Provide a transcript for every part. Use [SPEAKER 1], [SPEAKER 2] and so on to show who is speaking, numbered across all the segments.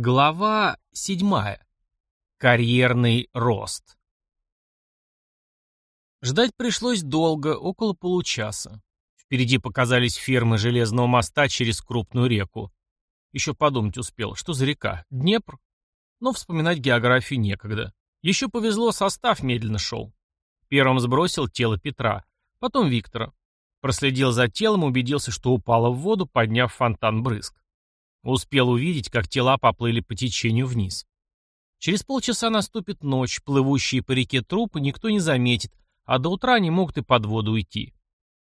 [SPEAKER 1] Глава седьмая. Карьерный рост. Ждать пришлось долго, около получаса. Впереди показались фермы железного моста через крупную реку. Еще подумать успел, что за река? Днепр? Но вспоминать географию некогда. Еще повезло, состав медленно шел. Первым сбросил тело Петра, потом Виктора. Проследил за телом, убедился, что упало в воду, подняв фонтан брызг. Успел увидеть, как тела поплыли по течению вниз. Через полчаса наступит ночь, плывущие по реке трупы никто не заметит, а до утра они могут и под воду уйти.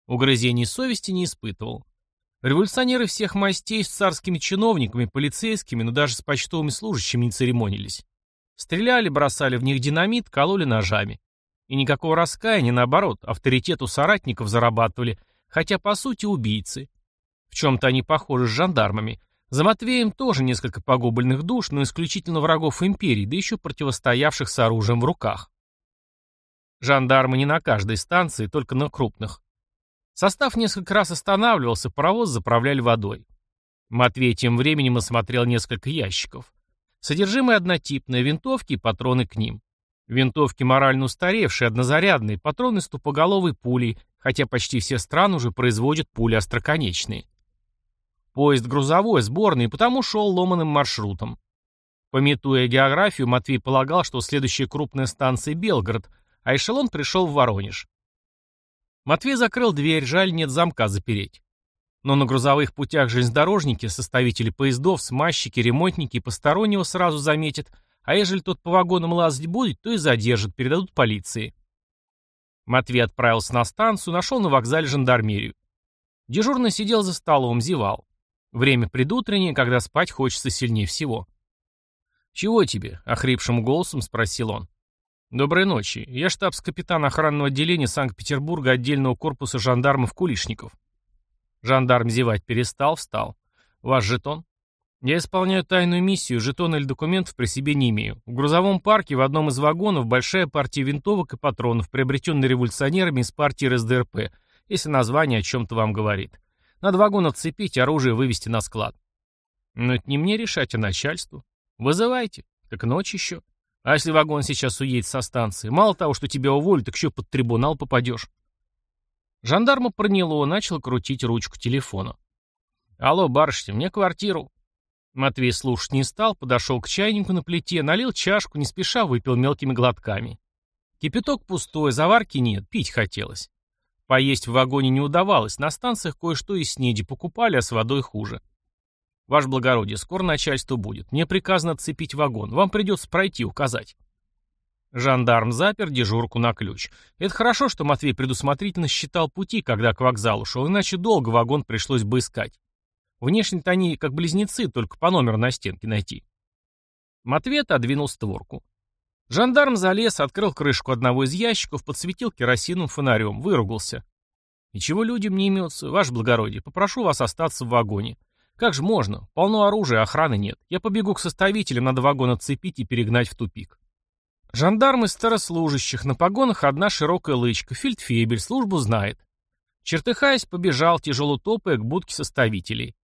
[SPEAKER 1] Угрызений совести не испытывал. Революционеры всех мастей с царскими чиновниками, полицейскими, но даже с почтовыми служащими не церемонились. Стреляли, бросали в них динамит, кололи ножами. И никакого раскаяния, наоборот, авторитет у соратников зарабатывали, хотя по сути убийцы. В чем-то они похожи с жандармами. За Матвеем тоже несколько погубленных душ, но исключительно врагов империи, да еще противостоявших с оружием в руках. Жандармы не на каждой станции, только на крупных. Состав несколько раз останавливался, паровоз заправляли водой. Матвей тем временем осмотрел несколько ящиков. Содержимое однотипное, винтовки и патроны к ним. Винтовки морально устаревшие, однозарядные, патроны с тупоголовой пулей, хотя почти все страны уже производят пули остроконечные. Поезд грузовой, сборный, потому шел ломаным маршрутом. Пометуя географию, Матвей полагал, что следующая крупная станция Белгород, а эшелон пришел в Воронеж. Матвей закрыл дверь, жаль, нет замка запереть. Но на грузовых путях железнодорожники, составители поездов, смазчики, ремонтники постороннего сразу заметят, а ежели тот по вагонам лазать будет, то и задержат, передадут полиции. Матвей отправился на станцию, нашел на вокзале жандармерию. Дежурный сидел за столом, зевал. Время предутреннее, когда спать хочется сильнее всего. «Чего тебе?» — охрипшим голосом спросил он. «Доброй ночи. Я штабс-капитан охранного отделения Санкт-Петербурга отдельного корпуса жандармов Кулишников». Жандарм зевать перестал, встал. «Ваш жетон?» «Я исполняю тайную миссию, жетон или документов при себе не имею. В грузовом парке в одном из вагонов большая партия винтовок и патронов, приобретенные революционерами из партии РСДРП, если название о чем-то вам говорит. Надо вагон отцепить, оружие вывести на склад. Но это не мне решать, а начальству. Вызывайте. Так ночь еще. А если вагон сейчас уедет со станции? Мало того, что тебя уволят, так еще под трибунал попадешь. Жандарма проняло, начал крутить ручку телефона. «Алло, барышня, мне квартиру». Матвей слушать не стал, подошел к чайнику на плите, налил чашку, не спеша выпил мелкими глотками. Кипяток пустой, заварки нет, пить хотелось. Поесть в вагоне не удавалось, на станциях кое-что из снеди покупали, а с водой хуже. Ваше благородие, скоро начальство будет. Мне приказано отцепить вагон. Вам придется пройти, указать. Жандарм запер дежурку на ключ. Это хорошо, что Матвей предусмотрительно считал пути, когда к вокзалу шел, иначе долго вагон пришлось бы искать. Внешне-то они как близнецы, только по номеру на стенке найти. Матвей отодвинул створку. Жандарм залез, открыл крышку одного из ящиков, подсветил керосиновым фонарем, выругался. «И чего людям не имется? Ваше благородие, попрошу вас остаться в вагоне. Как же можно? Полно оружия, охраны нет. Я побегу к составителям, надо вагон отцепить и перегнать в тупик». Жандарм из старослужащих, на погонах одна широкая лычка, фельдфебель, службу знает. Чертыхаясь, побежал, тяжело топая, к будке составителей.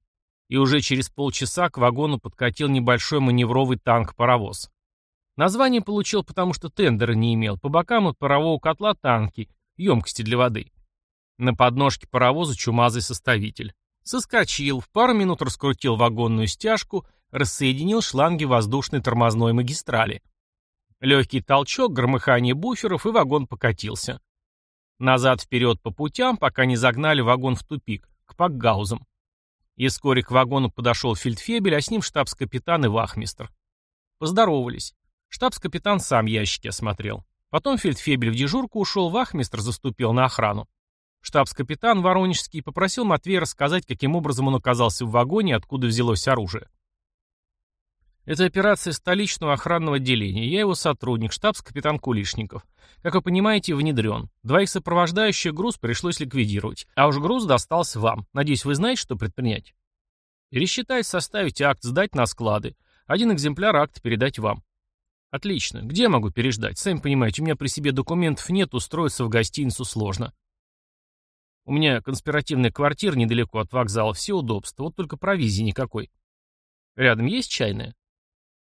[SPEAKER 1] И уже через полчаса к вагону подкатил небольшой маневровый танк-паровоз. Название получил, потому что тендера не имел. По бокам от парового котла танки, емкости для воды. На подножке паровоза чумазый составитель. Соскочил, в пару минут раскрутил вагонную стяжку, рассоединил шланги воздушной тормозной магистрали. Легкий толчок, громыхание буферов, и вагон покатился. Назад-вперед по путям, пока не загнали вагон в тупик, к пакгаузам. И вскоре к вагону подошел фельдфебель, а с ним штабс-капитан и вахмистр. Поздоровались. Штабс-капитан сам ящики осмотрел. Потом фельдфебель в дежурку ушел, вахмистр заступил на охрану. Штабс-капитан Воронежский попросил Матвея рассказать, каким образом он оказался в вагоне и откуда взялось оружие. Это операция столичного охранного отделения. Я его сотрудник, штабс-капитан Кулишников. Как вы понимаете, внедрен. Двоих сопровождающих груз пришлось ликвидировать. А уж груз достался вам. Надеюсь, вы знаете, что предпринять? Пересчитать, составить акт, сдать на склады. Один экземпляр акта передать вам. Отлично. Где могу переждать? Сами понимаете, у меня при себе документов нет, устроиться в гостиницу сложно. У меня конспиративная квартира недалеко от вокзала, все удобства, вот только провизии никакой. Рядом есть чайная?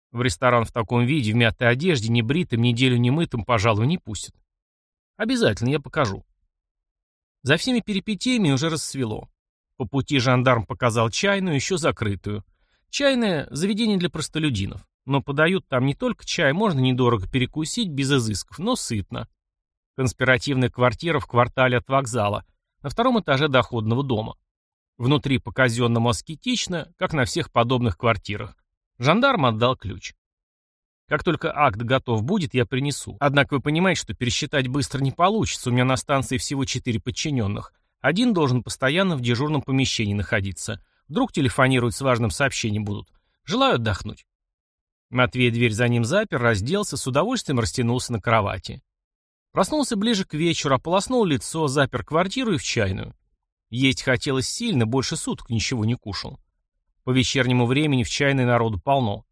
[SPEAKER 1] В ресторан в таком виде, в мятой одежде, небритым, неделю немытым, пожалуй, не пустят. Обязательно, я покажу. За всеми перипетиями уже рассвело. По пути жандарм показал чайную, еще закрытую. Чайное – заведение для простолюдинов. Но подают там не только чай, можно недорого перекусить, без изысков, но сытно. Конспиративная квартира в квартале от вокзала, на втором этаже доходного дома. Внутри по-казенному аскетично, как на всех подобных квартирах. Жандарм отдал ключ. Как только акт готов будет, я принесу. Однако вы понимаете, что пересчитать быстро не получится. У меня на станции всего четыре подчиненных. Один должен постоянно в дежурном помещении находиться. Вдруг телефонировать с важным сообщением будут. Желаю отдохнуть. Матвей дверь за ним запер, разделся, с удовольствием растянулся на кровати. Проснулся ближе к вечеру, ополоснул лицо, запер квартиру и в чайную. Есть хотелось сильно, больше суток ничего не кушал. По вечернему времени в чайной народу полно.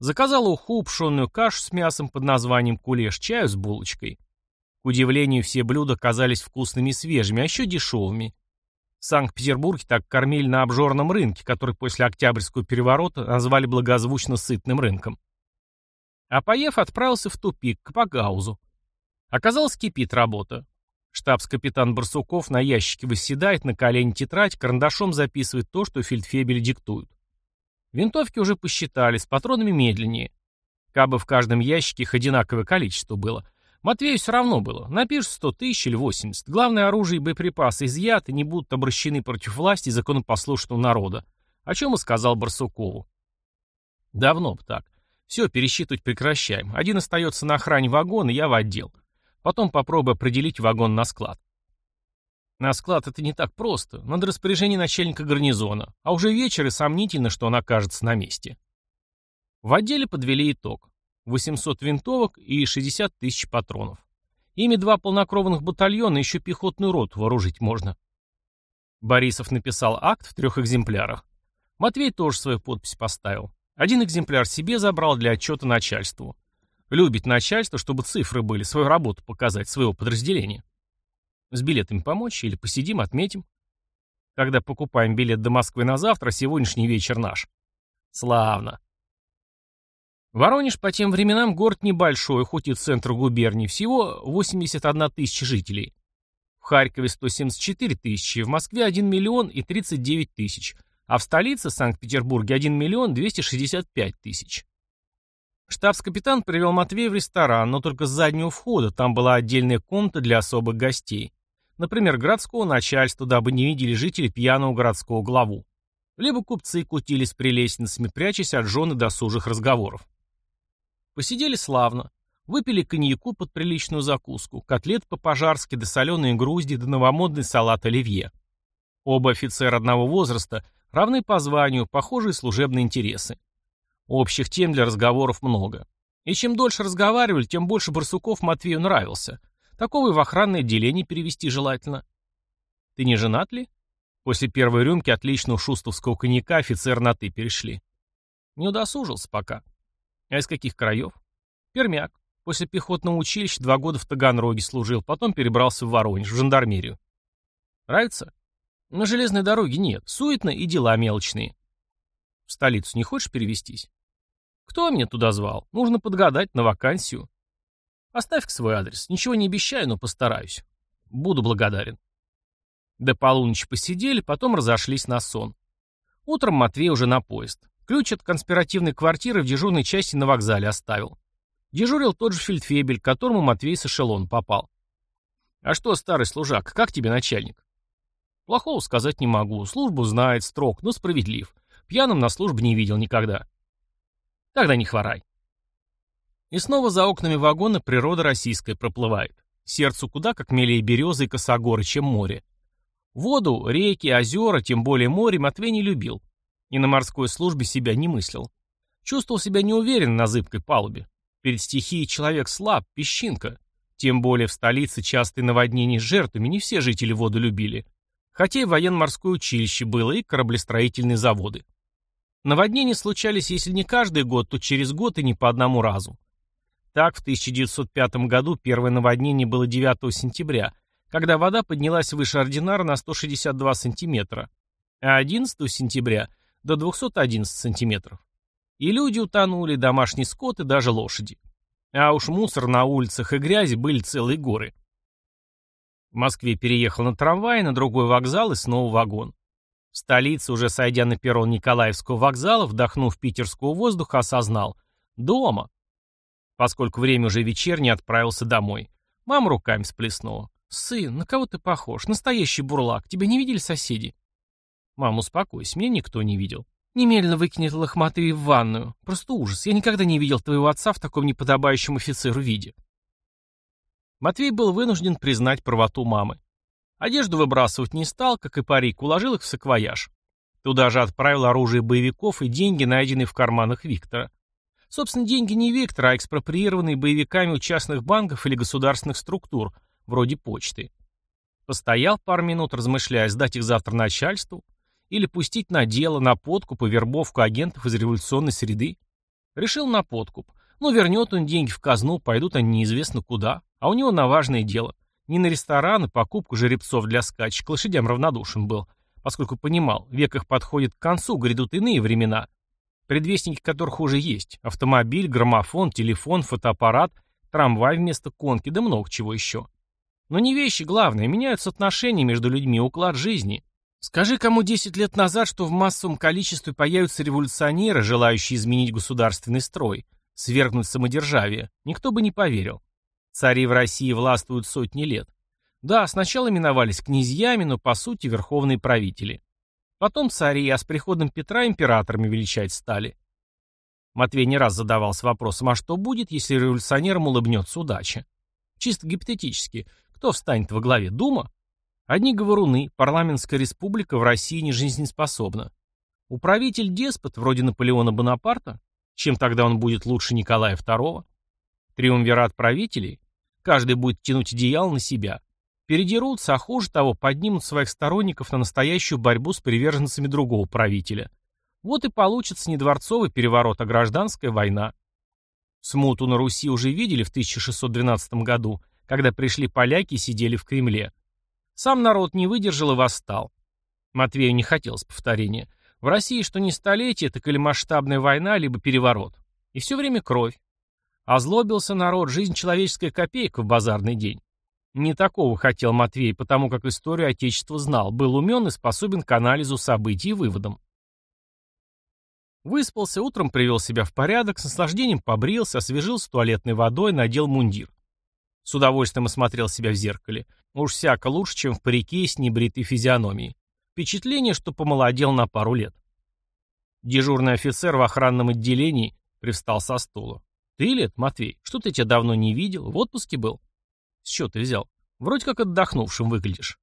[SPEAKER 1] Заказал уху, пшенную кашу с мясом под названием кулеш, чаю с булочкой. К удивлению, все блюда казались вкусными и свежими, а еще дешевыми. Санкт-Петербурге так кормили на обжорном рынке, который после Октябрьского переворота назвали благозвучно сытным рынком. А поев, отправился в тупик, к Пагаузу. Оказалось, кипит работа. Штабс-капитан Барсуков на ящике восседает, на колени тетрадь, карандашом записывает то, что фельдфебель диктуют. Винтовки уже посчитали, с патронами медленнее. Кабы в каждом ящике их одинаковое количество было. Матвею все равно было. Напишешь 100 тысяч или 80. Главное, оружие и боеприпасы изъяты, не будут обращены против власти и законопослушного народа. О чем и сказал Барсукову. Давно бы так. Все, пересчитывать прекращаем. Один остается на охране вагона, я в отдел. Потом попробую определить вагон на склад. На склад это не так просто. Надо распоряжение начальника гарнизона. А уже вечер и сомнительно, что он окажется на месте. В отделе подвели итог. 800 винтовок и 60 тысяч патронов. Ими два полнокровных батальона и еще пехотную роту вооружить можно. Борисов написал акт в трех экземплярах. Матвей тоже свою подпись поставил. Один экземпляр себе забрал для отчета начальству. Любит начальство, чтобы цифры были, свою работу показать, своего подразделения. С билетами помочь или посидим, отметим? Когда покупаем билет до Москвы на завтра, сегодняшний вечер наш. Славно. Воронеж по тем временам город небольшой, хоть и центр губернии, всего 81 тысяча жителей. В Харькове 174 тысячи, в Москве 1 миллион и 39 тысяч, а в столице Санкт-Петербурге 1 миллион 265 тысяч. Штабс-капитан привел Матвея в ресторан, но только с заднего входа, там была отдельная комната для особых гостей. Например, городского начальства, дабы не видели жители пьяного городского главу. Либо купцы кутились при лестницами, прячась от жены досужих разговоров. Посидели славно. Выпили коньяку под приличную закуску, котлет по-пожарски, да соленые грузди, да новомодный салат оливье. Оба офицера одного возраста, равны по званию, похожие служебные интересы. Общих тем для разговоров много. И чем дольше разговаривали, тем больше Барсуков Матвею нравился. Такого и в охранное отделение перевести желательно. Ты не женат ли? После первой рюмки отличного шустовского коньяка офицер на «ты» перешли. Не удосужился пока. А из каких краев? Пермяк. После пехотного училища два года в Таганроге служил, потом перебрался в Воронеж, в жандармерию. Нравится? На железной дороге нет, суетно и дела мелочные. В столицу не хочешь перевестись? Кто меня туда звал? Нужно подгадать на вакансию. Оставь-ка свой адрес. Ничего не обещаю, но постараюсь. Буду благодарен. До полуночи посидели, потом разошлись на сон. Утром Матвей уже на поезд. Ключ от конспиративной квартиры в дежурной части на вокзале оставил. Дежурил тот же фельдфебель, к которому Матвей с эшелон попал. «А что, старый служак, как тебе начальник?» «Плохого сказать не могу. Службу знает, строг, но справедлив. Пьяным на службе не видел никогда. Тогда не хворай. И снова за окнами вагона природа российская проплывает. Сердцу куда как милее березы и косогоры, чем море. Воду, реки, озера, тем более море Матвей не любил. И на морской службе себя не мыслил. Чувствовал себя неуверенно на зыбкой палубе. Перед стихией человек слаб, песчинка. Тем более в столице частые наводнения с жертвами не все жители воду любили. Хотя и военно-морское училище было, и кораблестроительные заводы. Наводнения случались, если не каждый год, то через год и не по одному разу. Так, в 1905 году первое наводнение было 9 сентября, когда вода поднялась выше ординара на 162 сантиметра, а 11 сентября до 211 сантиметров. И люди утонули, домашний скот и даже лошади. А уж мусор на улицах и грязи были целые горы. В Москве переехал на трамвай, на другой вокзал и снова вагон. В столице, уже сойдя на перрон Николаевского вокзала, вдохнув питерского воздуха, осознал – дома. Поскольку время уже вечернее, отправился домой. Мама руками сплеснула. «Сын, на кого ты похож? Настоящий бурлак. Тебя не видели соседи?» «Мам, успокойся, меня никто не видел». «Немедленно выкинет лохматый в ванную. Просто ужас. Я никогда не видел твоего отца в таком неподобающем офицеру виде». Матвей был вынужден признать правоту мамы. Одежду выбрасывать не стал, как и парик, уложил их в саквояж. Туда же отправил оружие боевиков и деньги, найденные в карманах Виктора. Собственно, деньги не Виктора, а экспроприированные боевиками у частных банков или государственных структур, вроде почты. Постоял пару минут, размышляя, сдать их завтра начальству или пустить на дело, на подкуп и вербовку агентов из революционной среды. Решил на подкуп. Ну, вернет он деньги в казну, пойдут они неизвестно куда. А у него на важное дело. Не на ресторан и покупку жеребцов для скачек, лошадям равнодушен был, поскольку понимал, век их подходит к концу, грядут иные времена, предвестники которых уже есть. Автомобиль, граммофон, телефон, фотоаппарат, трамвай вместо конки, да много чего еще. Но не вещи главное, меняются отношения между людьми, уклад жизни. Скажи кому 10 лет назад, что в массовом количестве появятся революционеры, желающие изменить государственный строй, свергнуть самодержавие, никто бы не поверил. Цари в России властвуют сотни лет. Да, сначала именовались князьями, но по сути верховные правители. Потом цари, а с приходом Петра императорами величать стали. Матвей не раз задавался вопросом, а что будет, если революционерам улыбнется удача? Чисто гипотетически, кто встанет во главе? Дума? Одни говоруны, парламентская республика в России не жизнеспособна. Управитель-деспот, вроде Наполеона Бонапарта? Чем тогда он будет лучше Николая II? Триумвират правителей? Каждый будет тянуть одеяло на себя. Передерутся, а хуже того, поднимут своих сторонников на настоящую борьбу с приверженцами другого правителя. Вот и получится не дворцовый переворот, а гражданская война. Смуту на Руси уже видели в 1612 году, когда пришли поляки и сидели в Кремле. Сам народ не выдержал и восстал. Матвею не хотелось повторения. В России что не столетие, так или масштабная война, либо переворот. И все время кровь. Озлобился народ, жизнь человеческая копейка в базарный день. Не такого хотел Матвей, потому как историю Отечества знал, был умен и способен к анализу событий и выводам. Выспался, утром привел себя в порядок, с наслаждением побрился, освежился туалетной водой, надел мундир. С удовольствием осмотрел себя в зеркале. Уж всяко лучше, чем в парике с небритой физиономией. Впечатление, что помолодел на пару лет. Дежурный офицер в охранном отделении привстал со стула. «Ты это, Матвей? Что-то я тебя давно не видел. В отпуске был?» «С чего ты взял? Вроде как отдохнувшим выглядишь».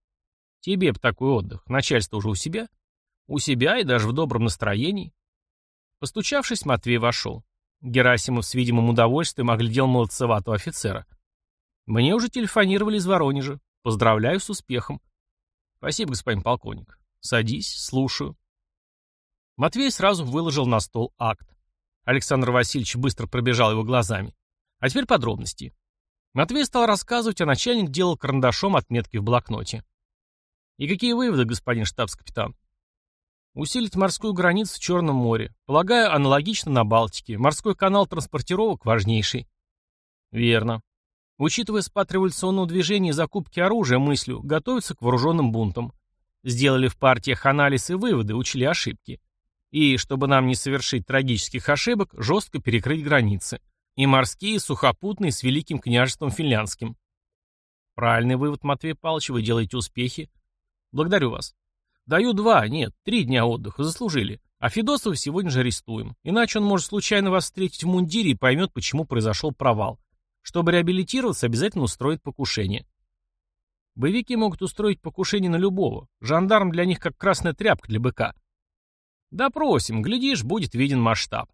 [SPEAKER 1] «Тебе б такой отдых. Начальство уже у себя?» «У себя и даже в добром настроении». Постучавшись, Матвей вошел. Герасимов с видимым удовольствием оглядел молодцеватого офицера. «Мне уже телефонировали из Воронежа. Поздравляю с успехом». «Спасибо, господин полковник. Садись, слушаю». Матвей сразу выложил на стол акт. Александр Васильевич быстро пробежал его глазами. А теперь подробности. Матвей стал рассказывать, а начальник делал карандашом отметки в блокноте. И какие выводы, господин штабс-капитан? Усилить морскую границу в Черном море. Полагаю, аналогично на Балтике. Морской канал транспортировок важнейший. Верно. Учитывая спад революционного движения и закупки оружия, мыслю, готовиться к вооруженным бунтам. Сделали в партиях анализ и выводы, учли ошибки. И, чтобы нам не совершить трагических ошибок, жестко перекрыть границы. И морские, и сухопутные с Великим княжеством Финляндским. Правильный вывод, Матвей Павлович, вы делаете успехи. Благодарю вас. Даю два, нет, три дня отдыха, заслужили. А Федосова сегодня же арестуем. Иначе он может случайно вас встретить в мундире и поймет, почему произошел провал. Чтобы реабилитироваться, обязательно устроит покушение. Боевики могут устроить покушение на любого. Жандарм для них как красная тряпка для быка. Допросим, глядишь, будет виден масштаб.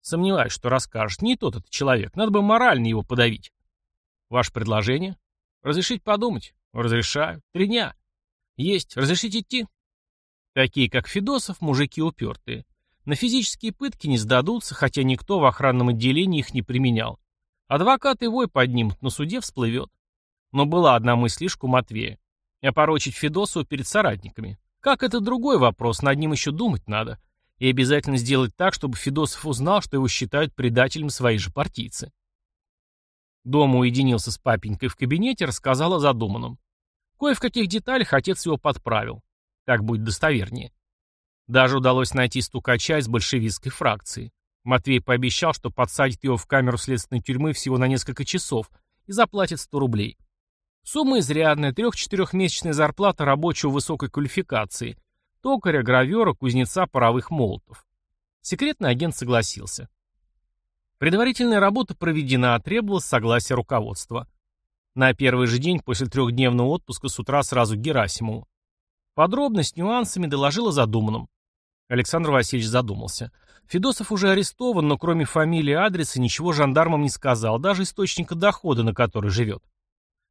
[SPEAKER 1] Сомневаюсь, что расскажет. Не тот этот человек. Надо бы морально его подавить. Ваше предложение? Разрешить подумать? Разрешаю. Три дня. Есть. Разрешить идти? Такие, как Федосов, мужики упертые. На физические пытки не сдадутся, хотя никто в охранном отделении их не применял. Адвокаты вой поднимут, на суде всплывет. Но была одна мыслишка у Матвея. Опорочить Федосова перед соратниками. Как это другой вопрос, над ним еще думать надо. И обязательно сделать так, чтобы Федосов узнал, что его считают предателем свои же партийцы. Дома уединился с папенькой в кабинете, рассказал о задуманном. Кое в каких деталях отец его подправил. Так будет достовернее. Даже удалось найти стукача из большевистской фракции. Матвей пообещал, что подсадит его в камеру следственной тюрьмы всего на несколько часов и заплатит 100 рублей. Сумма изрядная, трех-четырехмесячная зарплата рабочего высокой квалификации, токаря, гравера, кузнеца паровых молотов. Секретный агент согласился. Предварительная работа проведена, требовалось согласие руководства. На первый же день после трехдневного отпуска с утра сразу Герасимову. Подробно, нюансами, доложил о задуманном. Александр Васильевич задумался. Федосов уже арестован, но кроме фамилии и адреса ничего жандармам не сказал, даже источника дохода, на который живет.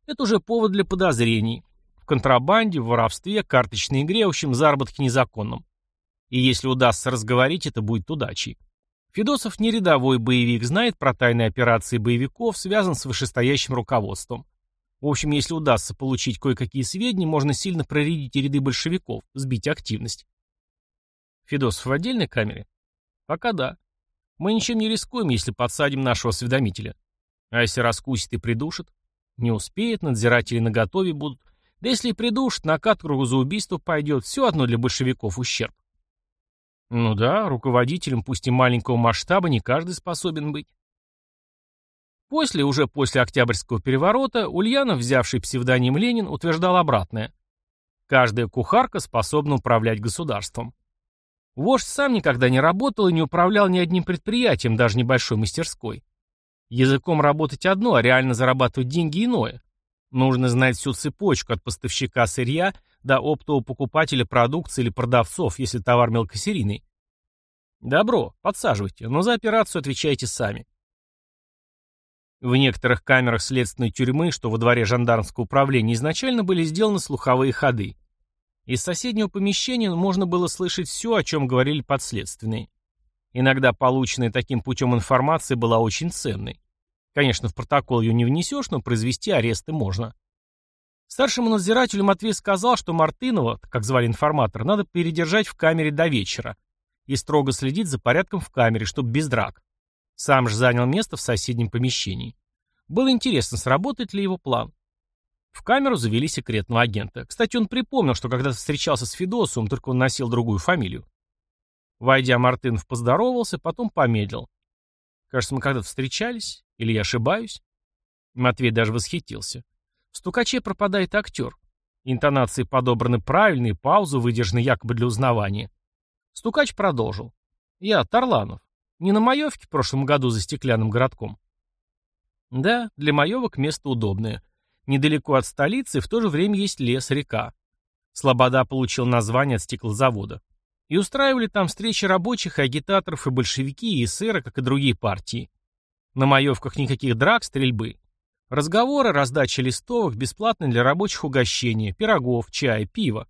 [SPEAKER 1] Это уже повод для подозрений. В контрабанде, в воровстве, карточной игре, в общем, заработке незаконном. И если удастся разговорить, это будет удачей. Федосов не рядовой боевик, знает про тайные операции боевиков, связан с вышестоящим руководством. В общем, если удастся получить кое-какие сведения, можно сильно проредить ряды большевиков, сбить активность. Федосов в отдельной камере? Пока да. Мы ничем не рискуем, если подсадим нашего осведомителя. А если раскусит и придушит? Не успеет, надзиратели наготове будут. Да если и придушит, на каторгу за убийство пойдет, все одно для большевиков ущерб. Ну да, руководителем, пусть и маленького масштаба, не каждый способен быть. После, уже после Октябрьского переворота, Ульянов, взявший псевдоним Ленин, утверждал обратное. Каждая кухарка способна управлять государством. Вождь сам никогда не работал и не управлял ни одним предприятием, даже небольшой мастерской. Языком работать одно, а реально зарабатывать деньги иное. Нужно знать всю цепочку от поставщика сырья до оптового покупателя продукции или продавцов, если товар мелкосерийный. Добро, подсаживайте, но за операцию отвечайте сами. В некоторых камерах следственной тюрьмы, что во дворе жандармского управления, изначально были сделаны слуховые ходы. Из соседнего помещения можно было слышать все, о чем говорили подследственные. Иногда полученная таким путем информация была очень ценной. Конечно, в протокол ее не внесешь, но произвести аресты можно. Старшему надзирателю Матвей сказал, что Мартынова, как звали информатора, надо передержать в камере до вечера и строго следить за порядком в камере, чтобы без драк. Сам же занял место в соседнем помещении. Было интересно, сработает ли его план. В камеру завели секретного агента. Кстати, он припомнил, что когда встречался с Федосовым, только он носил другую фамилию. Войдя, Мартынов поздоровался, потом помедлил. Кажется, мы когда-то встречались. Или я ошибаюсь? Матвей даже восхитился. В стукаче пропадает актер. Интонации подобраны правильные, паузы выдержаны якобы для узнавания. Стукач продолжил. Я Тарланов. Не на Маевке в прошлом году за стеклянным городком. Да, для Маевок место удобное. Недалеко от столицы, в то же время есть лес, река. Слобода получил название от стеклозавода. И устраивали там встречи рабочих и агитаторов, и большевики, и эсеры, как и другие партии. На маевках никаких драк, стрельбы. Разговоры, раздача листовок, бесплатно для рабочих угощения, пирогов, чая, пива.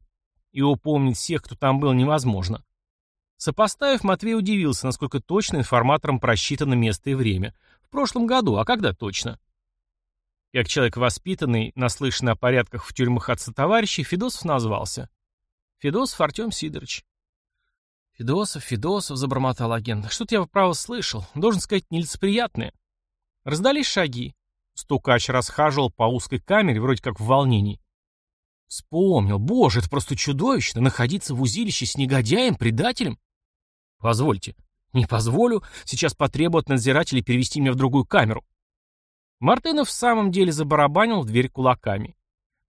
[SPEAKER 1] И упомнить всех, кто там был, невозможно. Сопоставив, Матвей удивился, насколько точно информаторам просчитано место и время. В прошлом году, а когда точно? Как человек воспитанный, наслышанный о порядках в тюрьмах отца товарищей, Федосов назвался. Федосов Артем Сидорович. Федосов, Федосов, забормотал агент. Что-то я право слышал. Должен сказать, нелицеприятное. Раздались шаги. Стукач расхаживал по узкой камере, вроде как в волнении. Вспомнил. Боже, это просто чудовищно. Находиться в узилище с негодяем, предателем. Позвольте. Не позволю. Сейчас потребую от надзирателей перевести меня в другую камеру. Мартынов в самом деле забарабанил в дверь кулаками.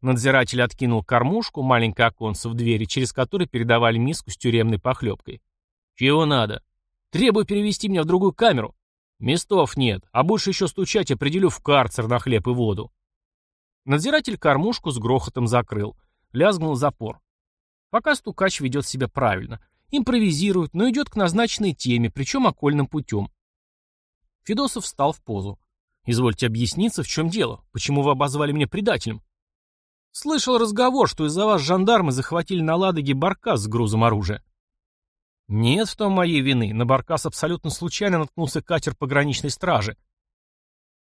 [SPEAKER 1] Надзиратель откинул кормушку, маленькое оконце в двери, через которое передавали миску с тюремной похлебкой. «Чего надо?» «Требую перевести меня в другую камеру». «Местов нет, а больше еще стучать определю в карцер на хлеб и воду». Надзиратель кормушку с грохотом закрыл. Лязгнул запор. Пока стукач ведет себя правильно. Импровизирует, но идет к назначенной теме, причем окольным путем. Федосов встал в позу. Извольте объясниться, в чем дело? Почему вы обозвали меня предателем? Слышал разговор, что из-за вас жандармы захватили на Ладоге баркас с грузом оружия. Нет в том моей вины. На баркас абсолютно случайно наткнулся катер пограничной стражи.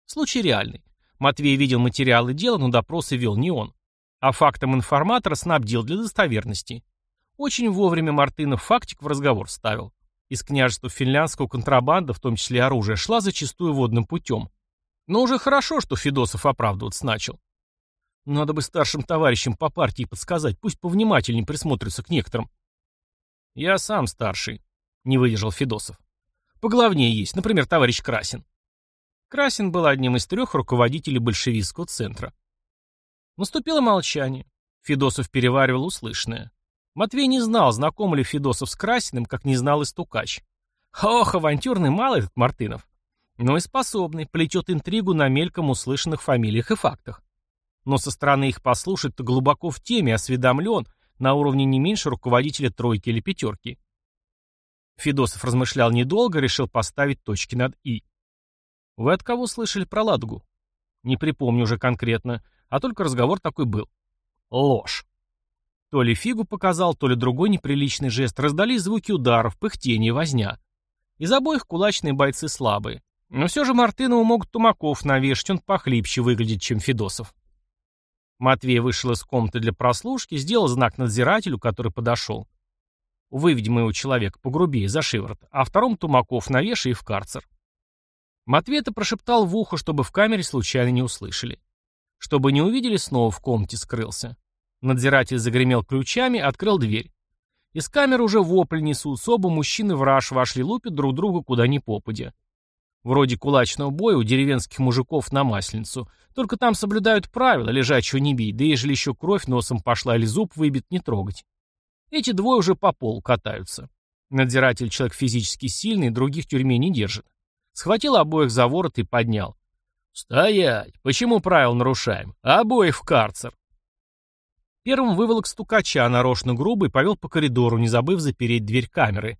[SPEAKER 1] Случай реальный. Матвей видел материалы дела, но допросы вел не он. А фактом информатора снабдил для достоверности. Очень вовремя Мартынов фактик в разговор вставил. Из княжества финляндского контрабанда, в том числе оружие, шла зачастую водным путем. Но уже хорошо, что Федосов оправдываться начал. Надо бы старшим товарищам по партии подсказать, пусть повнимательнее присмотрятся к некоторым. Я сам старший, не выдержал Федосов. Поглавнее есть, например, товарищ Красин. Красин был одним из трех руководителей большевистского центра. Наступило молчание. Федосов переваривал услышанное. Матвей не знал, знаком ли Федосов с Красиным, как не знал и Стукач. Ох, авантюрный малый этот Мартынов. Но и способный, плетет интригу на мельком услышанных фамилиях и фактах. Но со стороны их послушать-то глубоко в теме, осведомлен, на уровне не меньше руководителя тройки или пятерки. Федосов размышлял недолго, решил поставить точки над «и». «Вы от кого слышали про Ладогу?» «Не припомню уже конкретно, а только разговор такой был». «Ложь». То ли фигу показал, то ли другой неприличный жест. Раздались звуки ударов, пыхтение, возня. Из обоих кулачные бойцы слабые. Но все же Мартынову могут тумаков навешать, он похлипче выглядит, чем Федосов. Матвей вышел из комнаты для прослушки, сделал знак надзирателю, который подошел. Выведи моего человека погрубее, за шиворот, а втором Тумаков навешай и в карцер. Матвей это прошептал в ухо, чтобы в камере случайно не услышали. Чтобы не увидели, снова в комнате скрылся. Надзиратель загремел ключами, открыл дверь. Из камеры уже вопль несут, оба мужчины в раж вошли лупят друг друга куда ни попадя. Вроде кулачного боя у деревенских мужиков на Масленицу. Только там соблюдают правила, лежачего не бить, да ежели еще кровь носом пошла или зуб выбит, не трогать. Эти двое уже по полу катаются. Надзиратель человек физически сильный, других в тюрьме не держит. Схватил обоих за ворот и поднял. «Стоять! Почему правил нарушаем? Обоих в карцер!» Первым выволок стукача, нарочно грубый, повел по коридору, не забыв запереть дверь камеры.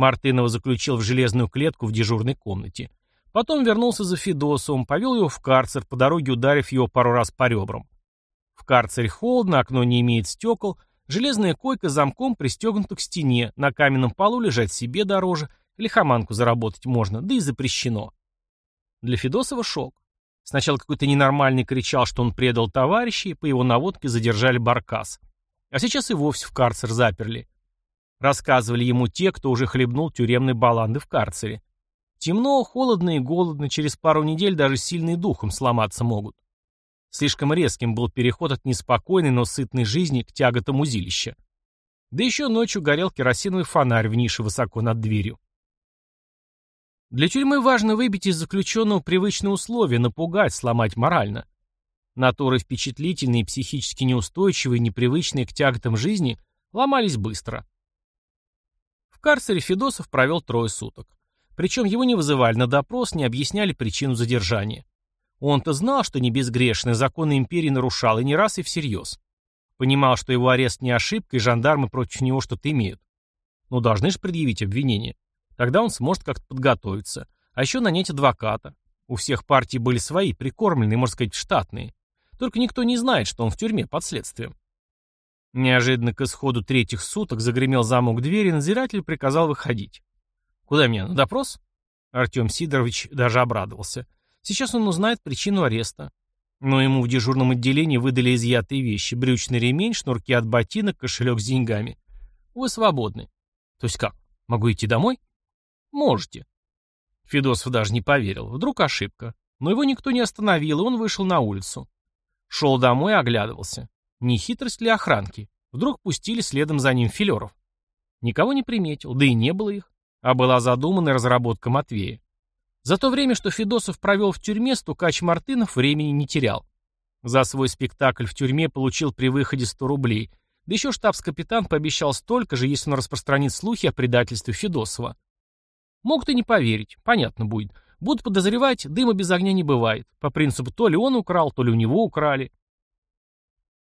[SPEAKER 1] Мартынова заключил в железную клетку в дежурной комнате. Потом вернулся за Федосовым, повел его в карцер, по дороге ударив его пару раз по ребрам. В карцере холодно, окно не имеет стекол, железная койка замком пристегнута к стене, на каменном полу лежать себе дороже, лихоманку заработать можно, да и запрещено. Для Федосова шок. Сначала какой-то ненормальный кричал, что он предал товарищей, по его наводке задержали баркас. А сейчас и вовсе в карцер заперли. Рассказывали ему те, кто уже хлебнул тюремной баланды в карцере. Темно, холодно и голодно, через пару недель даже сильный духом сломаться могут. Слишком резким был переход от неспокойной, но сытной жизни к тяготам узилища. Да еще ночью горел керосиновый фонарь в нише высоко над дверью. Для тюрьмы важно выбить из заключенного привычные условия, напугать, сломать морально. Натуры впечатлительные, психически неустойчивые, непривычные к тяготам жизни ломались быстро. В карцере Федосов провел трое суток. Причем его не вызывали на допрос, не объясняли причину задержания. Он-то знал, что не безгрешный, законы империи нарушал, и не раз, и всерьез. Понимал, что его арест не ошибка, и жандармы против него что-то имеют. Но должны же предъявить обвинение. Тогда он сможет как-то подготовиться. А еще нанять адвоката. У всех партий были свои, прикормленные, можно сказать, штатные. Только никто не знает, что он в тюрьме под следствием. Неожиданно к исходу третьих суток загремел замок двери, и надзиратель приказал выходить. «Куда меня, на допрос?» Артем Сидорович даже обрадовался. Сейчас он узнает причину ареста. Но ему в дежурном отделении выдали изъятые вещи. Брючный ремень, шнурки от ботинок, кошелек с деньгами. Вы свободны. То есть как? Могу идти домой? Можете. Федосов даже не поверил. Вдруг ошибка. Но его никто не остановил, и он вышел на улицу. Шел домой и оглядывался. Не хитрость ли охранки? Вдруг пустили следом за ним филеров. Никого не приметил, да и не было их. А была задумана разработка Матвея. За то время, что Федосов провел в тюрьме, стукач Мартынов времени не терял. За свой спектакль в тюрьме получил при выходе 100 рублей, да еще штабс-капитан пообещал столько же, если он распространит слухи о предательстве Федосова. Могут и не поверить, понятно будет. Будут подозревать, дыма без огня не бывает. По принципу, то ли он украл, то ли у него украли.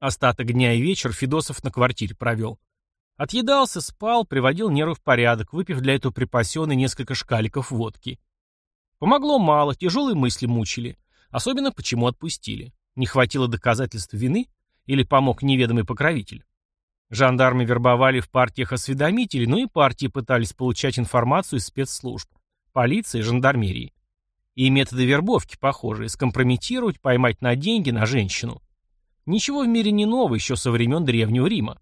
[SPEAKER 1] Остаток дня и вечер Федосов на квартире провел. Отъедался, спал, приводил нервы в порядок, выпив для этого припасенные несколько шкаликов водки. Помогло мало, тяжелые мысли мучили. Особенно, почему отпустили. Не хватило доказательств вины? Или помог неведомый покровитель? Жандармы вербовали в партиях осведомителей, но и партии пытались получать информацию из спецслужб, полиции, жандармерии. И методы вербовки похожие – скомпрометировать, поймать на деньги, на женщину. Ничего в мире не нового еще со времен Древнего Рима.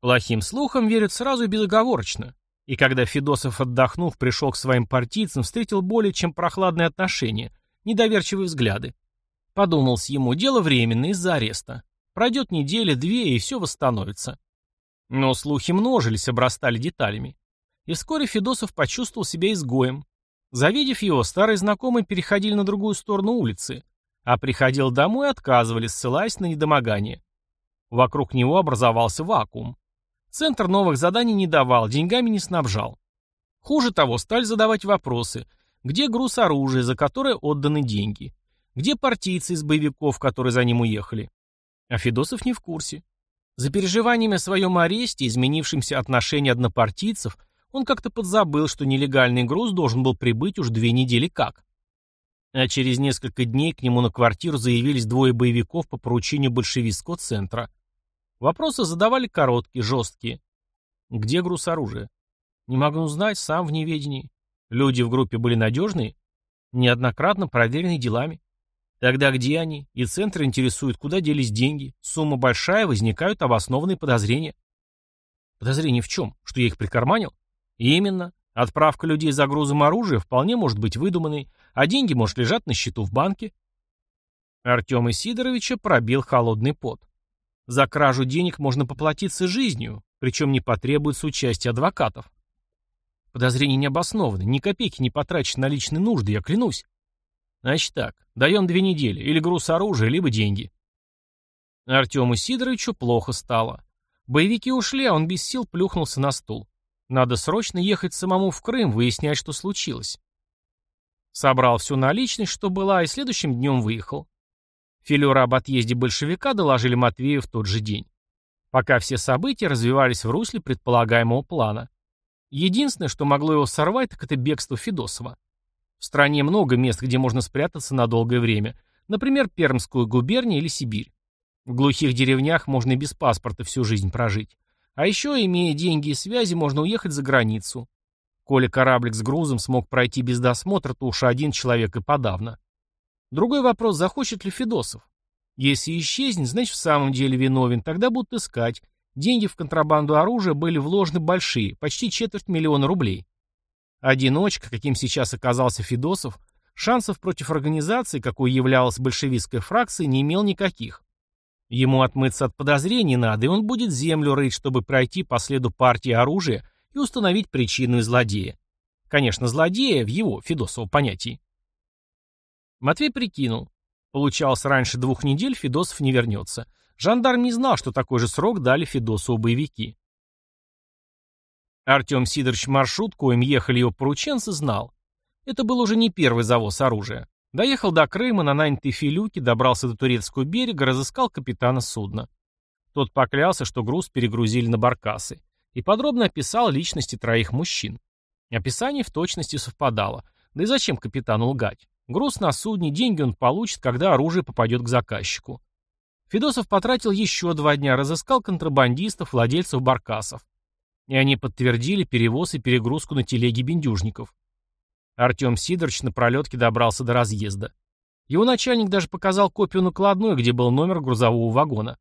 [SPEAKER 1] Плохим слухам верят сразу и безоговорочно. И когда Федосов, отдохнув, пришел к своим партийцам, встретил более чем прохладные отношения, недоверчивые взгляды. Подумалось ему, дело временное из-за ареста. Пройдет неделя, две, и все восстановится. Но слухи множились, обрастали деталями. И вскоре Федосов почувствовал себя изгоем. Завидев его, старые знакомые переходили на другую сторону улицы, а приходил домой и отказывались, ссылаясь на недомогание. Вокруг него образовался вакуум. Центр новых заданий не давал, деньгами не снабжал. Хуже того, стали задавать вопросы. Где груз оружия, за которое отданы деньги? Где партийцы из боевиков, которые за ним уехали? А Федосов не в курсе. За переживаниями о своем аресте, изменившемся отношении однопартийцев, он как-то подзабыл, что нелегальный груз должен был прибыть уж две недели как. А через несколько дней к нему на квартиру заявились двое боевиков по поручению большевистского центра. Вопросы задавали короткие, жесткие. Где груз оружия? Не могу узнать, сам в неведении. Люди в группе были надежные, неоднократно проверены делами. Тогда где они? И центр интересует, куда делись деньги. Сумма большая, возникают обоснованные подозрения. Подозрения в чем? Что я их прикарманил? Именно. Отправка людей за грузом оружия вполне может быть выдуманной, а деньги, может, лежат на счету в банке. Артема Сидоровича пробил холодный пот. За кражу денег можно поплатиться жизнью, причем не потребуется участия адвокатов. Подозрения не обоснованы, ни копейки не потрачены на личные нужды, я клянусь. Значит так, даем две недели, или груз оружия, либо деньги. Артему Сидоровичу плохо стало. Боевики ушли, а он без сил плюхнулся на стул. Надо срочно ехать самому в Крым, выяснять, что случилось. Собрал всю наличность, что была, и следующим днем выехал. Филера об отъезде большевика доложили Матвею в тот же день. Пока все события развивались в русле предполагаемого плана. Единственное, что могло его сорвать, так это бегство Федосова. В стране много мест, где можно спрятаться на долгое время. Например, Пермскую губернию или Сибирь. В глухих деревнях можно и без паспорта всю жизнь прожить. А еще, имея деньги и связи, можно уехать за границу. Коли кораблик с грузом смог пройти без досмотра, то уж один человек и подавно. Другой вопрос, захочет ли Федосов. Если исчезнет, значит в самом деле виновен, тогда будут искать. Деньги в контрабанду оружия были вложены большие, почти четверть миллиона рублей. Одиночка, каким сейчас оказался Федосов, шансов против организации, какой являлась большевистская фракция, не имел никаких. Ему отмыться от подозрений надо, и он будет землю рыть, чтобы пройти по следу партии оружия и установить причину злодея. Конечно, злодея в его, Федосово, понятии. Матвей прикинул. Получалось, раньше двух недель Федосов не вернется. Жандарм не знал, что такой же срок дали Федосову боевики. Артем Сидорович маршрут, коим ехали его порученцы, знал. Это был уже не первый завоз оружия. Доехал до Крыма на нанятой филюке, добрался до турецкого берега, разыскал капитана судна. Тот поклялся, что груз перегрузили на баркасы, и подробно описал личности троих мужчин. Описание в точности совпадало. Да и зачем капитану лгать? Груз на судне, деньги он получит, когда оружие попадет к заказчику. Федосов потратил еще два дня, разыскал контрабандистов, владельцев баркасов. И они подтвердили перевоз и перегрузку на телеги бендюжников. Артем Сидорович на пролетке добрался до разъезда. Его начальник даже показал копию накладной, где был номер грузового вагона.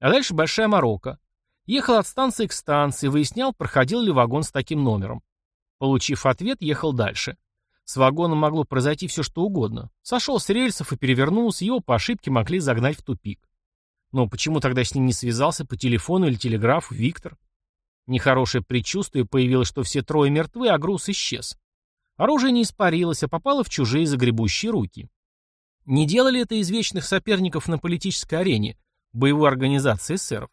[SPEAKER 1] А дальше Большая Марокко. Ехал от станции к станции, выяснял, проходил ли вагон с таким номером. Получив ответ, ехал дальше. С вагоном могло произойти все что угодно. Сошел с рельсов и перевернулся, его по ошибке могли загнать в тупик. Но почему тогда с ним не связался по телефону или телеграфу Виктор? Нехорошее предчувствие появилось, что все трое мертвы, а груз исчез. Оружие не испарилось, а попало в чужие загребущие руки. Не делали это из вечных соперников на политической арене, боевой организации эсеров.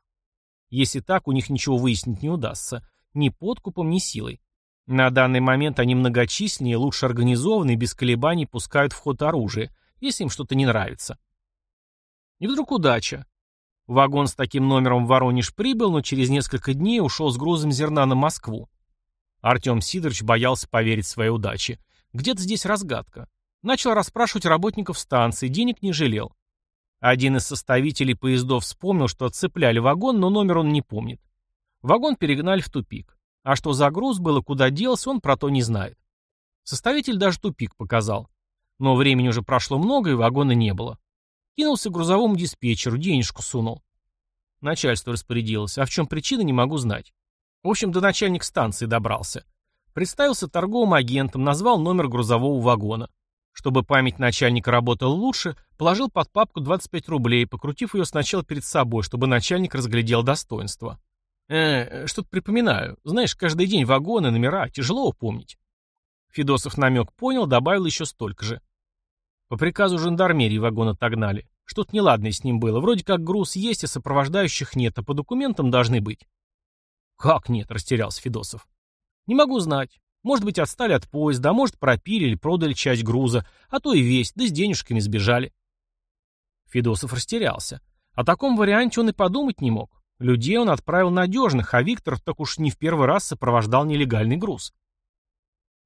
[SPEAKER 1] Если так, у них ничего выяснить не удастся. Ни подкупом, ни силой. На данный момент они многочисленнее, лучше организованы и без колебаний пускают в ход оружие, если им что-то не нравится. И вдруг удача. Вагон с таким номером в Воронеж прибыл, но через несколько дней ушел с грузом зерна на Москву. Артем Сидорович боялся поверить своей удаче. Где-то здесь разгадка. Начал расспрашивать работников станции, денег не жалел. Один из составителей поездов вспомнил, что отцепляли вагон, но номер он не помнит. Вагон перегнали в тупик. А что за груз был и куда делся, он про то не знает. Составитель даже тупик показал. Но времени уже прошло много, и вагона не было. Кинулся к грузовому диспетчеру, денежку сунул. Начальство распорядилось, а в чем причина, не могу знать. В общем, до начальника станции добрался. Представился торговым агентом, назвал номер грузового вагона. Чтобы память начальника работала лучше, положил под папку 25 рублей, покрутив ее сначала перед собой, чтобы начальник разглядел достоинство. Э, что-то припоминаю. Знаешь, каждый день вагоны, номера, тяжело упомнить. Федосов намек понял, добавил еще столько же. По приказу жандармерии вагон отогнали. Что-то неладное с ним было. Вроде как груз есть, а сопровождающих нет, а по документам должны быть. Как нет, растерялся Федосов. Не могу знать. Может быть, отстали от поезда, а может, пропили или продали часть груза, а то и весь, да с денежками сбежали. Федосов растерялся. О таком варианте он и подумать не мог. Людей он отправил надежных, а Виктор так уж не в первый раз сопровождал нелегальный груз.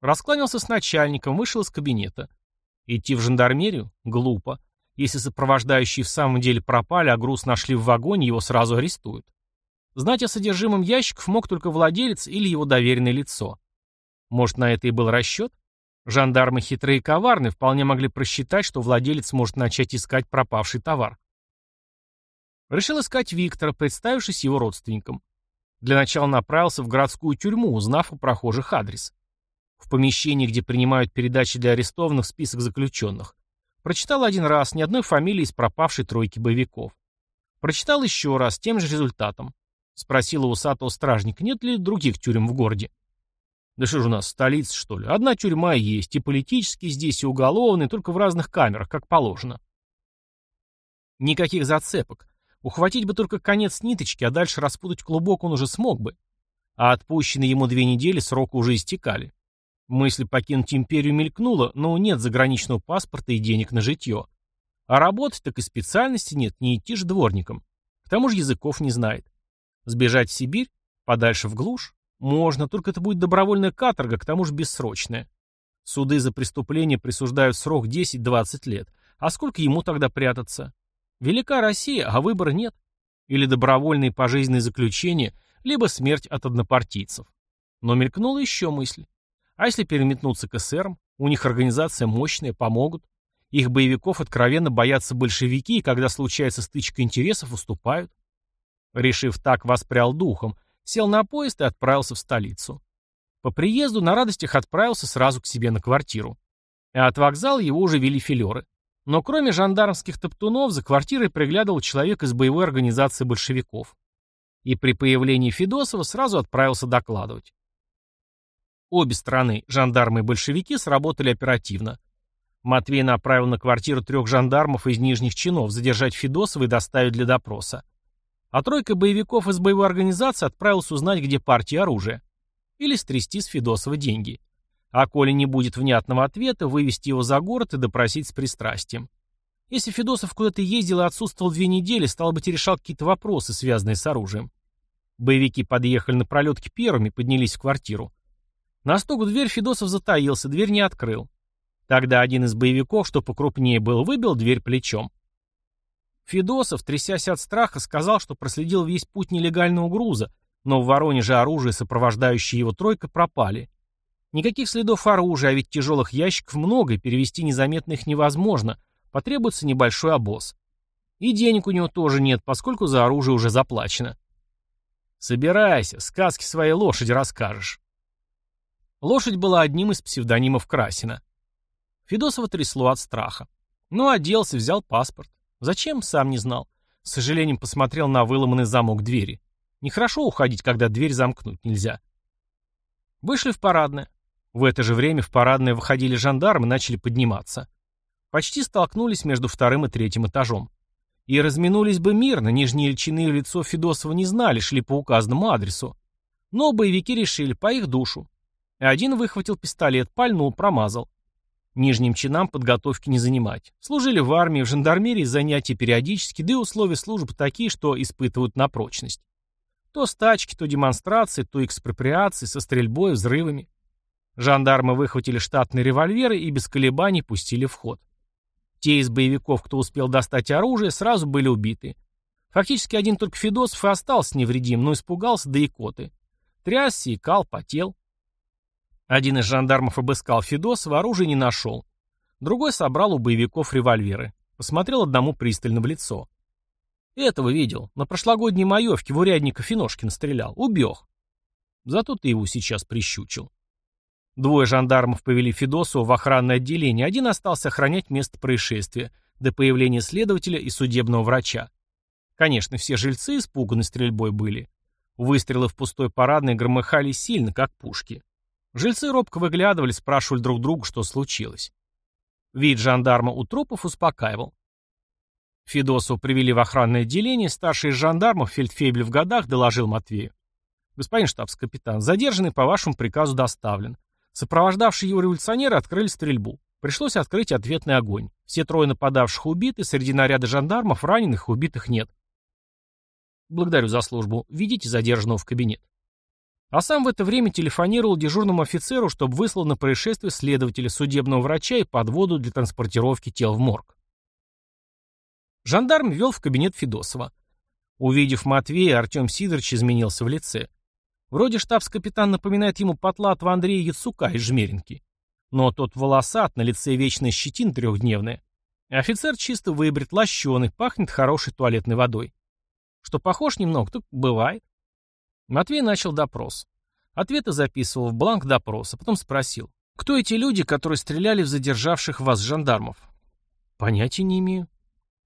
[SPEAKER 1] Раскланялся с начальником, вышел из кабинета. Идти в жандармерию? Глупо. Если сопровождающие в самом деле пропали, а груз нашли в вагоне, его сразу арестуют. Знать о содержимом ящиков мог только владелец или его доверенное лицо. Может, на это и был расчет? Жандармы хитрые и коварны, вполне могли просчитать, что владелец может начать искать пропавший товар. Решил искать Виктора, представившись его родственником. Для начала направился в городскую тюрьму, узнав у прохожих адрес. В помещении, где принимают передачи для арестованных, список заключенных. Прочитал один раз, ни одной фамилии из пропавшей тройки боевиков. Прочитал еще раз, тем же результатом. Спросил у усатого стражника, нет ли других тюрем в городе. Да что же у нас, столица, что ли? Одна тюрьма есть, и политические здесь, и уголовные, только в разных камерах, как положено. Никаких зацепок. Ухватить бы только конец ниточки, а дальше распутать клубок он уже смог бы. А отпущенные ему две недели срока уже истекали. Мысль покинуть империю мелькнула, но нет заграничного паспорта и денег на житье. А работать так и специальности нет, не идти же дворником. К тому же языков не знает. Сбежать в Сибирь? Подальше в глушь? Можно, только это будет добровольная каторга, к тому же бессрочная. Суды за преступление присуждают срок 10-20 лет. А сколько ему тогда прятаться? Велика Россия, а выбора нет. Или добровольные пожизненные заключения, либо смерть от однопартийцев. Но мелькнула еще мысль. А если переметнуться к эсерам? У них организация мощная, помогут. Их боевиков откровенно боятся большевики, и когда случается стычка интересов, уступают. Решив так, воспрял духом, сел на поезд и отправился в столицу. По приезду на радостях отправился сразу к себе на квартиру. А от вокзала его уже вели филеры. Но кроме жандармских топтунов, за квартирой приглядывал человек из боевой организации большевиков. И при появлении Федосова сразу отправился докладывать. Обе стороны, жандармы и большевики, сработали оперативно. Матвей направил на квартиру трех жандармов из нижних чинов задержать Федосова и доставить для допроса. А тройка боевиков из боевой организации отправилась узнать, где партия оружия. Или стрясти с Федосова деньги. А коли не будет внятного ответа, вывести его за город и допросить с пристрастием. Если Федосов куда-то ездил и отсутствовал две недели, стало быть, решал какие-то вопросы, связанные с оружием. Боевики подъехали на пролетке первыми, поднялись в квартиру. На стук дверь Федосов затаился, дверь не открыл. Тогда один из боевиков, что покрупнее был, выбил дверь плечом. Федосов, трясясь от страха, сказал, что проследил весь путь нелегального груза, но в Воронеже оружие, сопровождающее его тройка, пропали. Никаких следов оружия, а ведь тяжелых ящиков много, и перевести незаметно их невозможно, потребуется небольшой обоз. И денег у него тоже нет, поскольку за оружие уже заплачено. Собирайся, сказки своей лошади расскажешь. Лошадь была одним из псевдонимов Красина. Федосова трясло от страха. Ну, оделся, взял паспорт. Зачем, сам не знал. С сожалением посмотрел на выломанный замок двери. Нехорошо уходить, когда дверь замкнуть нельзя. Вышли в парадное. В это же время в парадное выходили жандармы и начали подниматься. Почти столкнулись между вторым и третьим этажом. И разминулись бы мирно, нижние личины и лицо Федосова не знали, шли по указанному адресу. Но боевики решили по их душу. Один выхватил пистолет, пальнул, промазал. Нижним чинам подготовки не занимать. Служили в армии, в жандармерии занятия периодически, да и условия службы такие, что испытывают на прочность. То стачки, то демонстрации, то экспроприации со стрельбой, взрывами. Жандармы выхватили штатные револьверы и без колебаний пустили в ход. Те из боевиков, кто успел достать оружие, сразу были убиты. Фактически один только Федосов и остался невредим, но испугался да икоты. Трясся, икал, потел. Один из жандармов обыскал Федосова, оружие не нашел. Другой собрал у боевиков револьверы. Посмотрел одному пристально в лицо. Этого видел. На прошлогодней маевке в урядника Финошкин стрелял. Убег. Зато ты его сейчас прищучил. Двое жандармов повели Федосова в охранное отделение, один остался охранять место происшествия до появления следователя и судебного врача. Конечно, все жильцы испуганы стрельбой были. Выстрелы в пустой парадной громыхали сильно, как пушки. Жильцы робко выглядывали, спрашивали друг друга, что случилось. Вид жандарма у трупов успокаивал. Федосова привели в охранное отделение, старший из жандармов, фельдфебель в годах, доложил Матвею. «Господин штабс-капитан, задержанный по вашему приказу доставлен. Сопровождавшие его революционеры открыли стрельбу. Пришлось открыть ответный огонь. Все трое нападавших убиты, среди наряда жандармов раненых убитых нет. Благодарю за службу. Ведите задержанного в кабинет. А сам в это время телефонировал дежурному офицеру, чтобы выслал на происшествие следователя, судебного врача и подводу для транспортировки тел в морг. Жандарм ввел в кабинет Федосова. Увидев Матвея, Артем Сидорович изменился в лице. Вроде штабс-капитан напоминает ему потлатого Андрея Яцука из Жмеринки. Но тот волосат, на лице вечная щетина трехдневная. Офицер чисто выбрит, лощеный, пахнет хорошей туалетной водой. Что похож немного, так бывает. Матвей начал допрос. Ответы записывал в бланк допроса, потом спросил, кто эти люди, которые стреляли в задержавших вас жандармов? Понятия не имею.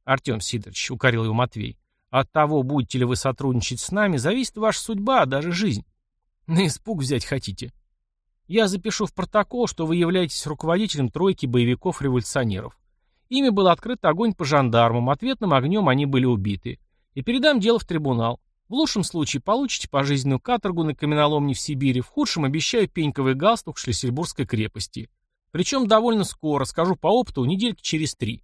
[SPEAKER 1] Артем Сидорович, укорил его Матвей, от того, будете ли вы сотрудничать с нами, зависит ваша судьба, а даже жизнь. На испуг взять хотите. Я запишу в протокол, что вы являетесь руководителем тройки боевиков-революционеров. Ими был открыт огонь по жандармам, ответным огнем они были убиты и передам дело в трибунал. В лучшем случае получите пожизненную каторгу на каменоломне в Сибири, в худшем обещаю пеньковый галстук в Шлиссельбургской крепости. Причем довольно скоро, скажу по опыту, недельки через три.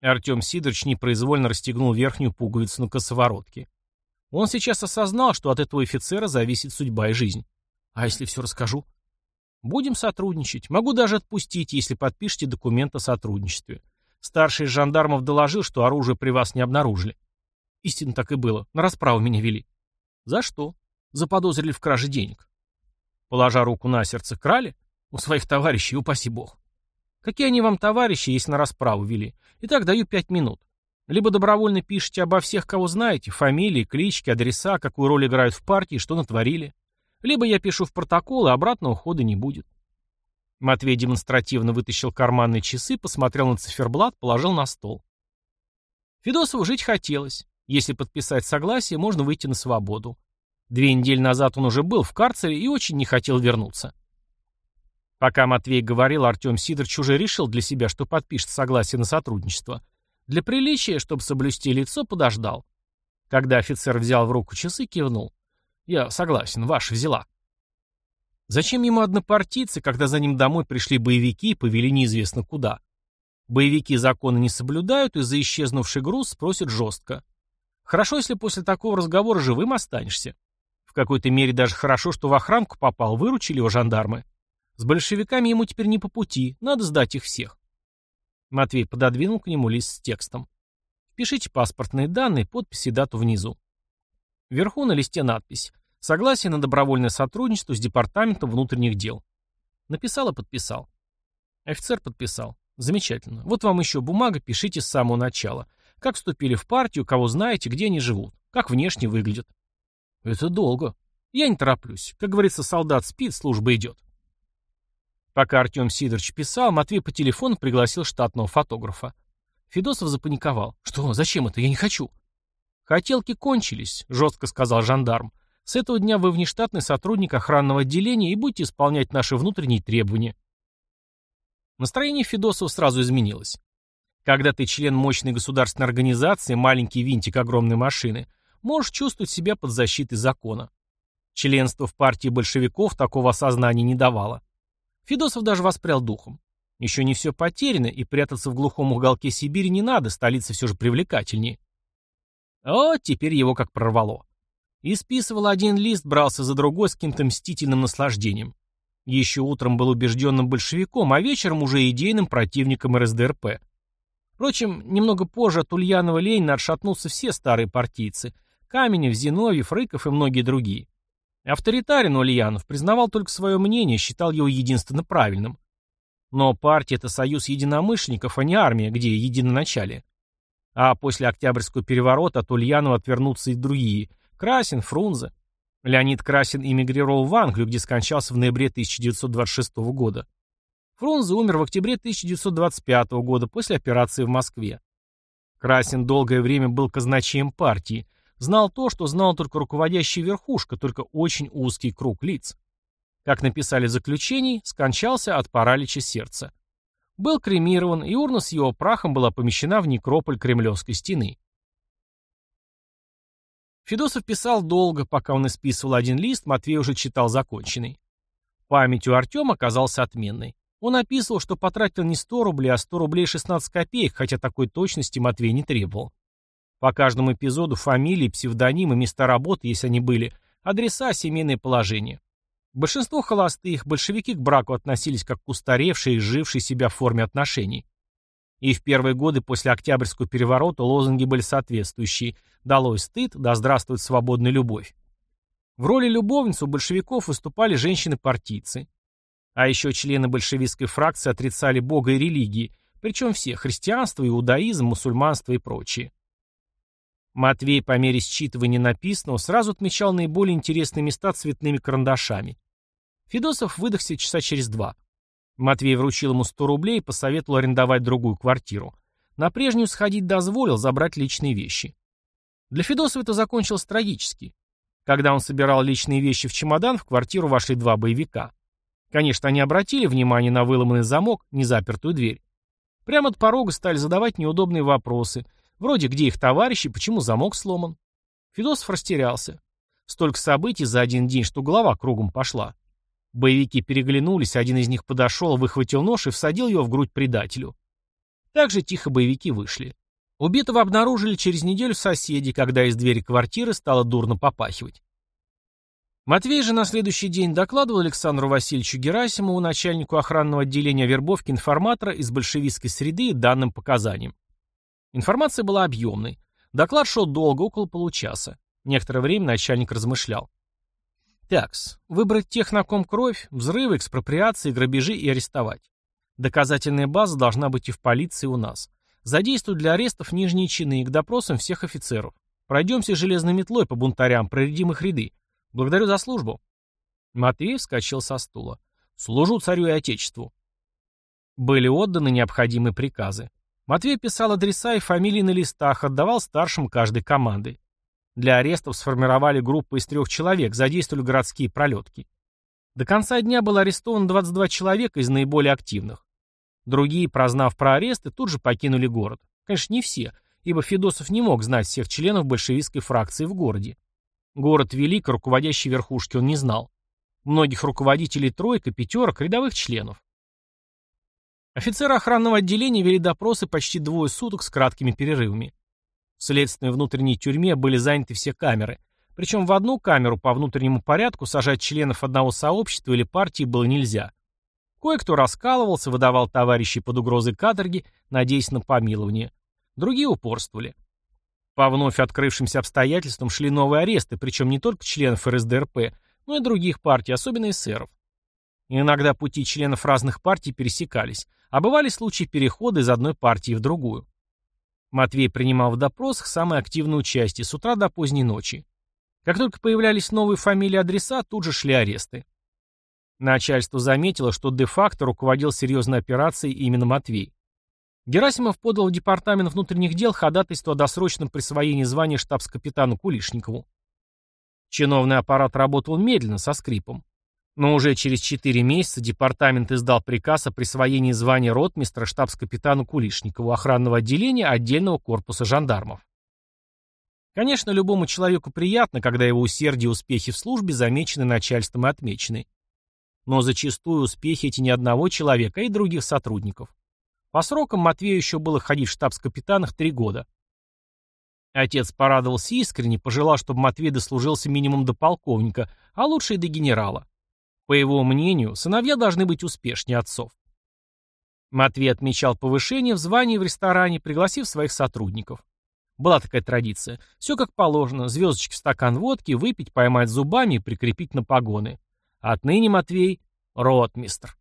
[SPEAKER 1] Артем Сидорович непроизвольно расстегнул верхнюю пуговицу на косоворотке. Он сейчас осознал, что от этого офицера зависит судьба и жизнь. А если все расскажу? Будем сотрудничать. Могу даже отпустить, если подпишете документ о сотрудничестве. Старший из жандармов доложил, что оружие при вас не обнаружили. Истинно так и было. На расправу меня вели. За что? Заподозрили в краже денег. Положа руку на сердце, крали? У своих товарищей, упаси бог. Какие они вам товарищи, если на расправу вели? Итак, даю пять минут. Либо добровольно пишите обо всех, кого знаете, фамилии, клички, адреса, какую роль играют в партии, что натворили. Либо я пишу в протокол, и обратного хода не будет. Матвей демонстративно вытащил карманные часы, посмотрел на циферблат, положил на стол. Федосову жить хотелось. Если подписать согласие, можно выйти на свободу. Две недели назад он уже был в карцере и очень не хотел вернуться. Пока Матвей говорил, Артем Сидорович уже решил для себя, что подпишет согласие на сотрудничество. Для приличия, чтобы соблюсти лицо, подождал. Когда офицер взял в руку часы, кивнул. «Я согласен, ваша взяла». Зачем ему однопартийцы, когда за ним домой пришли боевики и повели неизвестно куда? Боевики законы не соблюдают и за исчезнувший груз спросят жестко. Хорошо, если после такого разговора живым останешься. В какой-то мере даже хорошо, что в охранку попал, выручили его жандармы. С большевиками ему теперь не по пути, надо сдать их всех. Матвей пододвинул к нему лист с текстом. Пишите паспортные данные, подпись и дату внизу. Вверху на листе надпись «Согласие на добровольное сотрудничество с Департаментом внутренних дел». Написал и подписал. Офицер подписал. Замечательно. Вот вам еще бумага, пишите с самого начала. Как вступили в партию, кого знаете, где они живут, как внешне выглядят. Это долго. Я не тороплюсь. Как говорится, солдат спит, служба идет. Пока Артем Сидорович писал, Матвей по телефону пригласил штатного фотографа. Федосов запаниковал. «Что? Зачем это? Я не хочу». «Хотелки кончились», — жестко сказал жандарм. «С этого дня вы внештатный сотрудник охранного отделения и будете исполнять наши внутренние требования». Настроение Федосова сразу изменилось. Когда ты член мощной государственной организации, маленький винтик огромной машины, можешь чувствовать себя под защитой закона. Членство в партии большевиков такого осознания не давало. Федосов даже воспрял духом. Еще не все потеряно, и прятаться в глухом уголке Сибири не надо, столица все же привлекательнее. О, теперь его как прорвало. Исписывал один лист, брался за другой с каким-то мстительным наслаждением. Еще утром был убежденным большевиком, а вечером уже идейным противником РСДРП. Впрочем, немного позже от Ульянова Ленина отшатнулся все старые партийцы. Каменев, Зиновьев, Рыков и многие другие. Авторитарен Ульянов, признавал только свое мнение, считал его единственно правильным. Но партия – это союз единомышленников, а не армия, где единоначалие. А после Октябрьского переворота от Ульянова отвернутся и другие – Красин, Фрунзе. Леонид Красин эмигрировал в Англию, где скончался в ноябре 1926 года. Фрунзе умер в октябре 1925 года после операции в Москве. Красин долгое время был казначеем партии, знал то, что знала только руководящая верхушка, только очень узкий круг лиц. Как написали в заключении, скончался от паралича сердца. Был кремирован, и урна с его прахом была помещена в некрополь Кремлевской стены. Федосов писал долго, пока он исписывал один лист, Матвей уже читал законченный. Память у Артема оказался отменной. Он описывал, что потратил не 100 рублей, а 100 рублей 16 копеек, хотя такой точности Матвей не требовал. По каждому эпизоду фамилии, псевдонимы, места работы, если они были, адреса, семейное положение. Большинство холостых, большевики к браку относились как к устаревшей и жившей себя в форме отношений. И в первые годы после Октябрьского переворота лозунги были соответствующие «Долой стыд, да здравствует свободная любовь». В роли любовниц у большевиков выступали женщины-партийцы. А еще члены большевистской фракции отрицали Бога и религии, причем все – христианство, иудаизм, мусульманство и прочее. Матвей по мере считывания написанного сразу отмечал наиболее интересные места цветными карандашами. Федосов выдохся часа через два. Матвей вручил ему 100 рублей и посоветовал арендовать другую квартиру. На прежнюю сходить дозволил, забрать личные вещи. Для Федосова это закончилось трагически. Когда он собирал личные вещи в чемодан, в квартиру вошли два боевика. Конечно, они обратили внимание на выломанный замок, незапертую дверь. Прямо от порога стали задавать неудобные вопросы, вроде где их товарищи, почему замок сломан. Федосов растерялся. Столько событий за один день, что голова кругом пошла. Боевики переглянулись, один из них подошел, выхватил нож и всадил его в грудь предателю. Так же тихо боевики вышли. Убитого обнаружили через неделю соседи, когда из двери квартиры стало дурно попахивать. Матвей же на следующий день докладывал Александру Васильевичу Герасимову, начальнику охранного отделения вербовки информатора из большевистской среды и данным показаниям. Информация была объемной. Доклад шел долго, около получаса. Некоторое время начальник размышлял. Такс, выбрать тех, на ком кровь, взрывы, экспроприации, грабежи и арестовать. Доказательная база должна быть и в полиции у нас. Задействовать для арестов нижние чины и к допросам всех офицеров. Пройдемся железной метлой по бунтарям, проредим их ряды. Благодарю за службу. Матвей вскочил со стула. Служу царю и отечеству. Были отданы необходимые приказы. Матвей писал адреса и фамилии на листах, отдавал старшим каждой команды. Для арестов сформировали группу из трех человек, задействовали городские пролетки. До конца дня было арестовано 22 человека из наиболее активных. Другие, прознав про аресты, тут же покинули город. Конечно, не все, ибо Федосов не мог знать всех членов большевистской фракции в городе. Город велик, руководящей верхушки он не знал. Многих руководителей тройка, пятерок, рядовых членов. Офицеры охранного отделения вели допросы почти двое суток с краткими перерывами. В следственной внутренней тюрьме были заняты все камеры. Причем в одну камеру по внутреннему порядку сажать членов одного сообщества или партии было нельзя. Кое-кто раскалывался, выдавал товарищей под угрозой каторги, надеясь на помилование. Другие упорствовали. По вновь открывшимся обстоятельствам шли новые аресты, причем не только членов РСДРП, но и других партий, особенно эсеров. Иногда пути членов разных партий пересекались, а бывали случаи перехода из одной партии в другую. Матвей принимал в допросах самое активное участие с утра до поздней ночи. Как только появлялись новые фамилии и адреса, тут же шли аресты. Начальство заметило, что де-факто руководил серьезной операцией именно Матвей. Герасимов подал в Департамент внутренних дел ходатайство о досрочном присвоении звания штабс-капитану Кулишникову. Чиновный аппарат работал медленно, со скрипом. Но уже через 4 месяца департамент издал приказ о присвоении звания ротмистра штабс-капитану Кулишникову охранного отделения отдельного корпуса жандармов. Конечно, любому человеку приятно, когда его усердие и успехи в службе замечены начальством и отмечены. Но зачастую успехи эти не одного человека, а и других сотрудников. По срокам Матвею еще было ходить в штабс-капитанах три года. Отец порадовался искренне, пожелал, чтобы Матвей дослужился минимум до полковника, а лучше и до генерала. По его мнению, сыновья должны быть успешнее отцов. Матвей отмечал повышение в звании в ресторане, пригласив своих сотрудников. Была такая традиция. Все как положено. Звездочки в стакан водки, выпить, поймать зубами и прикрепить на погоны. Отныне Матвей — ротмистр.